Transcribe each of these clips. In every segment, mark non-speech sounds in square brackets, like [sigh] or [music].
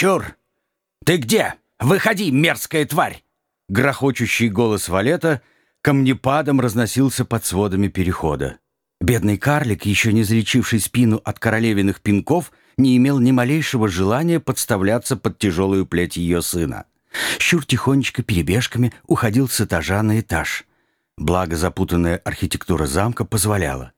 «Щур! Ты где? Выходи, мерзкая тварь!» Грохочущий голос Валета камнепадом разносился под сводами перехода. Бедный карлик, еще не залечивший спину от королевиных пинков, не имел ни малейшего желания подставляться под тяжелую плеть ее сына. Щур тихонечко перебежками уходил с этажа на этаж. Благо запутанная архитектура замка позволяла.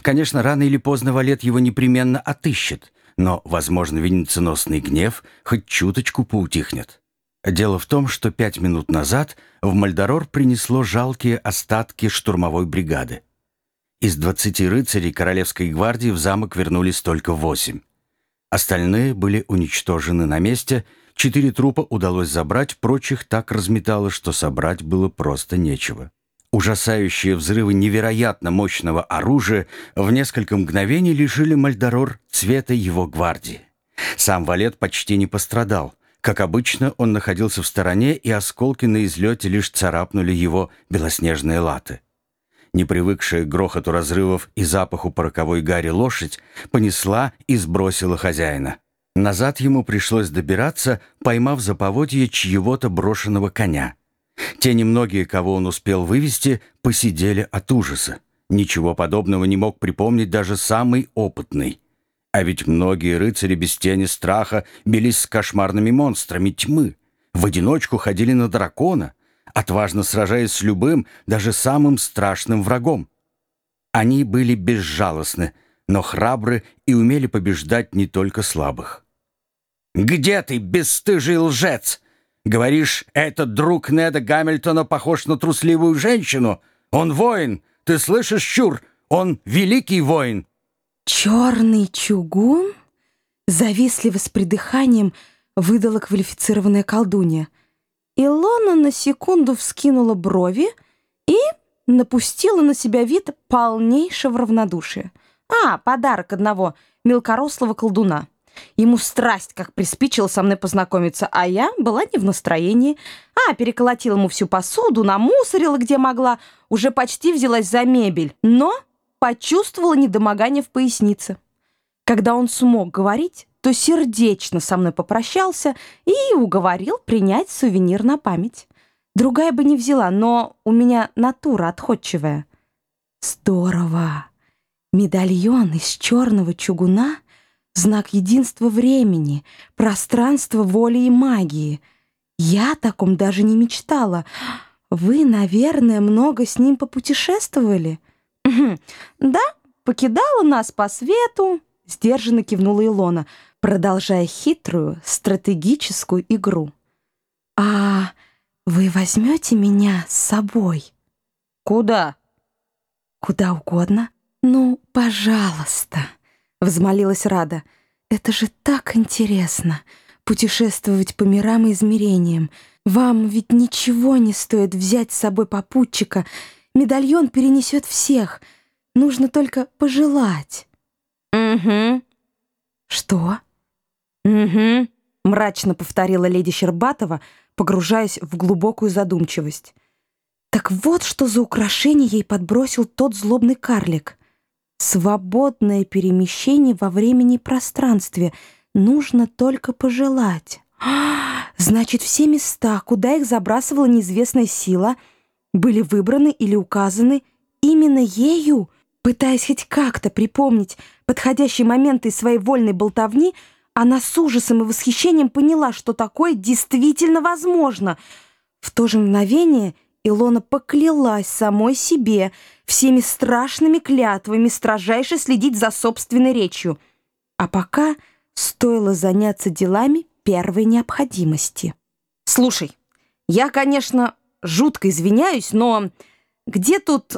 Конечно, рано или поздно Валет его непременно отыщет, но, возможно, венеценосный гнев хоть чуточку поутихнет. Дело в том, что пять минут назад в Мальдорор принесло жалкие остатки штурмовой бригады. Из двадцати рыцарей Королевской гвардии в замок вернулись только восемь. Остальные были уничтожены на месте, четыре трупа удалось забрать, прочих так разметало, что собрать было просто нечего. Ужасающие взрывы невероятно мощного оружия в несколько мгновений лишили Мальдорор цвета его гвардии. Сам Валет почти не пострадал. Как обычно, он находился в стороне, и осколки на излете лишь царапнули его белоснежные латы. Непривыкшая к грохоту разрывов и запаху пороковой гари лошадь понесла и сбросила хозяина. Назад ему пришлось добираться, поймав за поводье чьего-то брошенного коня — те немногие, кого он успел вывести, посидели от ужаса. Ничего подобного не мог припомнить даже самый опытный. А ведь многие рыцари без тени страха бились с кошмарными монстрами тьмы, в одиночку ходили на дракона, отважно сражаясь с любым, даже самым страшным врагом. Они были безжалостны, но храбры и умели побеждать не только слабых. «Где ты, бесстыжий лжец?» Говоришь, этот друг Неда Гамильтона похож на трусливую женщину? Он воин. Ты слышишь, Чур? Он великий воин. Черный чугун? Завистливо с придыханием выдала квалифицированная колдунья. Илона на секунду вскинула брови и напустила на себя вид полнейшего равнодушия. А, подарок одного мелкорослого колдуна. Ему страсть как приспичило со мной познакомиться, а я была не в настроении. А, переколотила ему всю посуду, намусорила где могла, уже почти взялась за мебель, но почувствовала недомогание в пояснице. Когда он смог говорить, то сердечно со мной попрощался и уговорил принять сувенир на память. Другая бы не взяла, но у меня натура отходчивая. Здорово! Медальон из черного чугуна — знак единства времени, пространства воли и магии. Я о таком даже не мечтала. Вы, наверное, много с ним попутешествовали? Да, покидала нас по свету, сдержанно кивнула Илона, продолжая хитрую стратегическую игру. А вы возьмете меня с собой? Куда? Куда угодно. Ну, пожалуйста. Взмолилась Рада. «Это же так интересно! Путешествовать по мирам и измерениям. Вам ведь ничего не стоит взять с собой попутчика. Медальон перенесет всех. Нужно только пожелать». «Угу». «Что?» «Угу», — мрачно повторила леди Щербатова, погружаясь в глубокую задумчивость. Так вот, что за украшение ей подбросил тот злобный карлик. Свободное перемещение во времени и пространстве. Нужно только пожелать. [gasps] Значит, все места, куда их забрасывала неизвестная сила, были выбраны или указаны именно ею. Пытаясь хоть как-то припомнить подходящие моменты из своей вольной болтовни, она с ужасом и восхищением поняла, что такое действительно возможно. В то же мгновение Илона поклялась самой себе всеми страшными клятвами строжайше следить за собственной речью. А пока стоило заняться делами первой необходимости. «Слушай, я, конечно, жутко извиняюсь, но где тут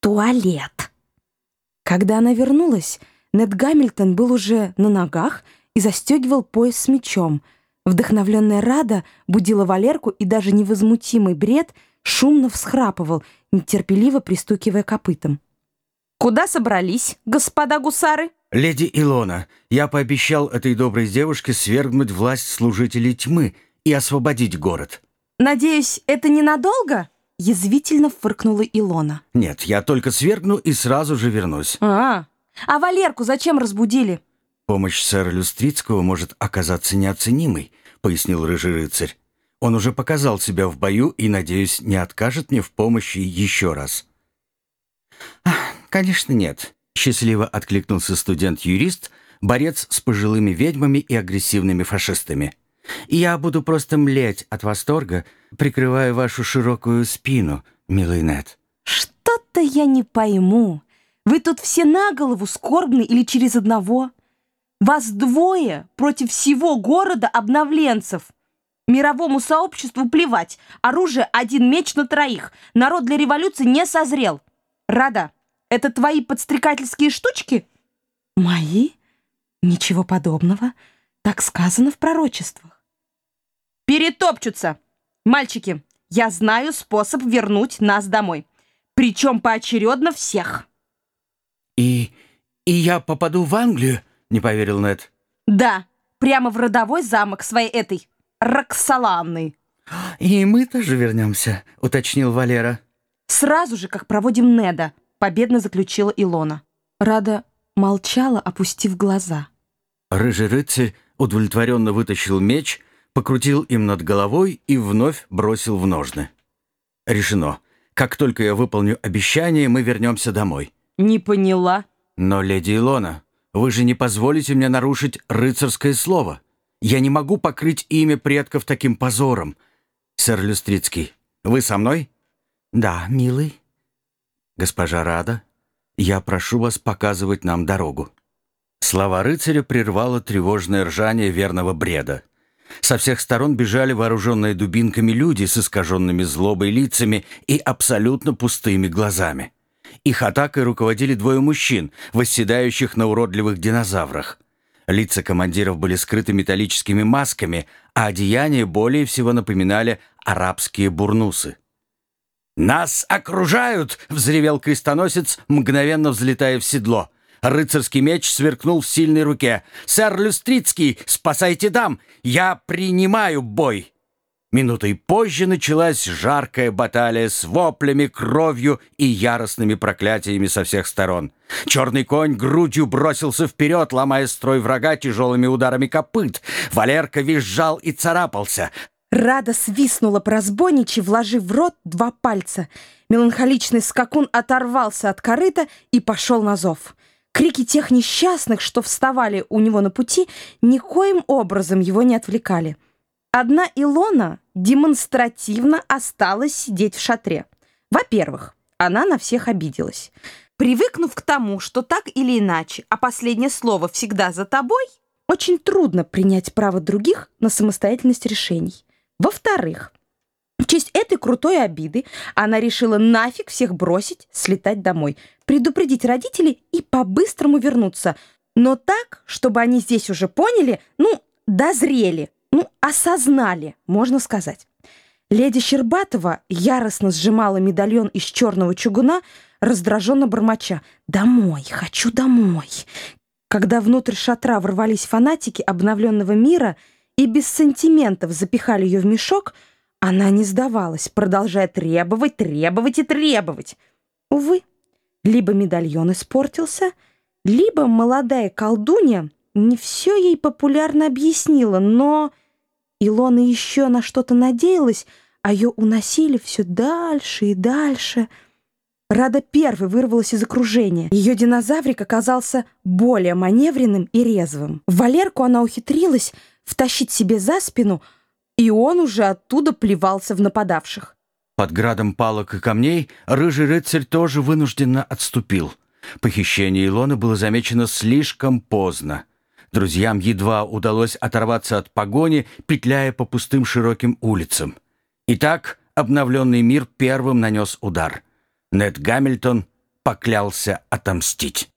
туалет?» Когда она вернулась, Нед Гамильтон был уже на ногах и застегивал пояс с мечом — Вдохновленная Рада будила Валерку, и даже невозмутимый бред шумно всхрапывал, нетерпеливо пристукивая копытом. «Куда собрались, господа гусары?» «Леди Илона, я пообещал этой доброй девушке свергнуть власть служителей тьмы и освободить город». «Надеюсь, это ненадолго?» — язвительно фыркнула Илона. «Нет, я только свергну и сразу же вернусь». «А, а Валерку зачем разбудили?» «Помощь сэра Люстрицкого может оказаться неоценимой», — пояснил рыжий рыцарь. «Он уже показал себя в бою и, надеюсь, не откажет мне в помощи еще раз». «Конечно, нет», — счастливо откликнулся студент-юрист, борец с пожилыми ведьмами и агрессивными фашистами. «Я буду просто млеть от восторга, прикрывая вашу широкую спину, милый Нед». «Что-то я не пойму. Вы тут все на голову скорбны или через одного?» Вас двое против всего города обновленцев. Мировому сообществу плевать. Оружие один меч на троих. Народ для революции не созрел. Рада, это твои подстрекательские штучки? Мои? Ничего подобного. Так сказано в пророчествах. Перетопчутся. Мальчики, я знаю способ вернуть нас домой. Причем поочередно всех. И... и я попаду в Англию? — не поверил Нед. «Да, прямо в родовой замок своей этой Роксоланны». «И мы тоже вернемся», — уточнил Валера. «Сразу же, как проводим Неда», — победно заключила Илона. Рада молчала, опустив глаза. Рыжий рыцарь удовлетворенно вытащил меч, покрутил им над головой и вновь бросил в ножны. «Решено. Как только я выполню обещание, мы вернемся домой». «Не поняла». «Но, леди Илона, вы же не позволите мне нарушить рыцарское слово. Я не могу покрыть имя предков таким позором. Сэр Люстрицкий, вы со мной? Да, милый. Госпожа Рада, я прошу вас показывать нам дорогу. Слова рыцаря прервало тревожное ржание верного бреда. Со всех сторон бежали вооруженные дубинками люди с искаженными злобой лицами и абсолютно пустыми глазами. Их атакой руководили двое мужчин, восседающих на уродливых динозаврах. Лица командиров были скрыты металлическими масками, а одеяния более всего напоминали арабские бурнусы. «Нас окружают!» — взревел крестоносец, мгновенно взлетая в седло. Рыцарский меч сверкнул в сильной руке. «Сэр Люстрицкий, спасайте дам! Я принимаю бой!» Минутой позже началась жаркая баталия с воплями, кровью и яростными проклятиями со всех сторон. Черный конь грудью бросился вперед, ломая строй врага тяжелыми ударами копыт. Валерка визжал и царапался. Рада свистнула по разбойничьи, вложив в рот два пальца. Меланхоличный скакун оторвался от корыта и пошел на зов. Крики тех несчастных, что вставали у него на пути, никоим образом его не отвлекали. Одна Илона демонстративно осталась сидеть в шатре. Во-первых, она на всех обиделась. Привыкнув к тому, что так или иначе, а последнее слово всегда за тобой, очень трудно принять право других на самостоятельность решений. Во-вторых, в честь этой крутой обиды она решила нафиг всех бросить, слетать домой, предупредить родителей и по-быстрому вернуться. Но так, чтобы они здесь уже поняли, ну, дозрели, ну, осознали, можно сказать. Леди Щербатова яростно сжимала медальон из черного чугуна, раздраженно бормоча «Домой, хочу домой». Когда внутрь шатра ворвались фанатики обновленного мира и без сантиментов запихали ее в мешок, она не сдавалась, продолжая требовать, требовать и требовать. Увы, либо медальон испортился, либо молодая колдунья не все ей популярно объяснила, но... Илона еще на что-то надеялась, а ее уносили все дальше и дальше. Рада первой вырвалась из окружения. Ее динозаврик оказался более маневренным и резвым. Валерку она ухитрилась втащить себе за спину, и он уже оттуда плевался в нападавших. Под градом палок и камней рыжий рыцарь тоже вынужденно отступил. Похищение Илоны было замечено слишком поздно. Друзьям едва удалось оторваться от погони, петляя по пустым широким улицам. Итак, обновленный мир первым нанес удар. Нед Гамильтон поклялся отомстить.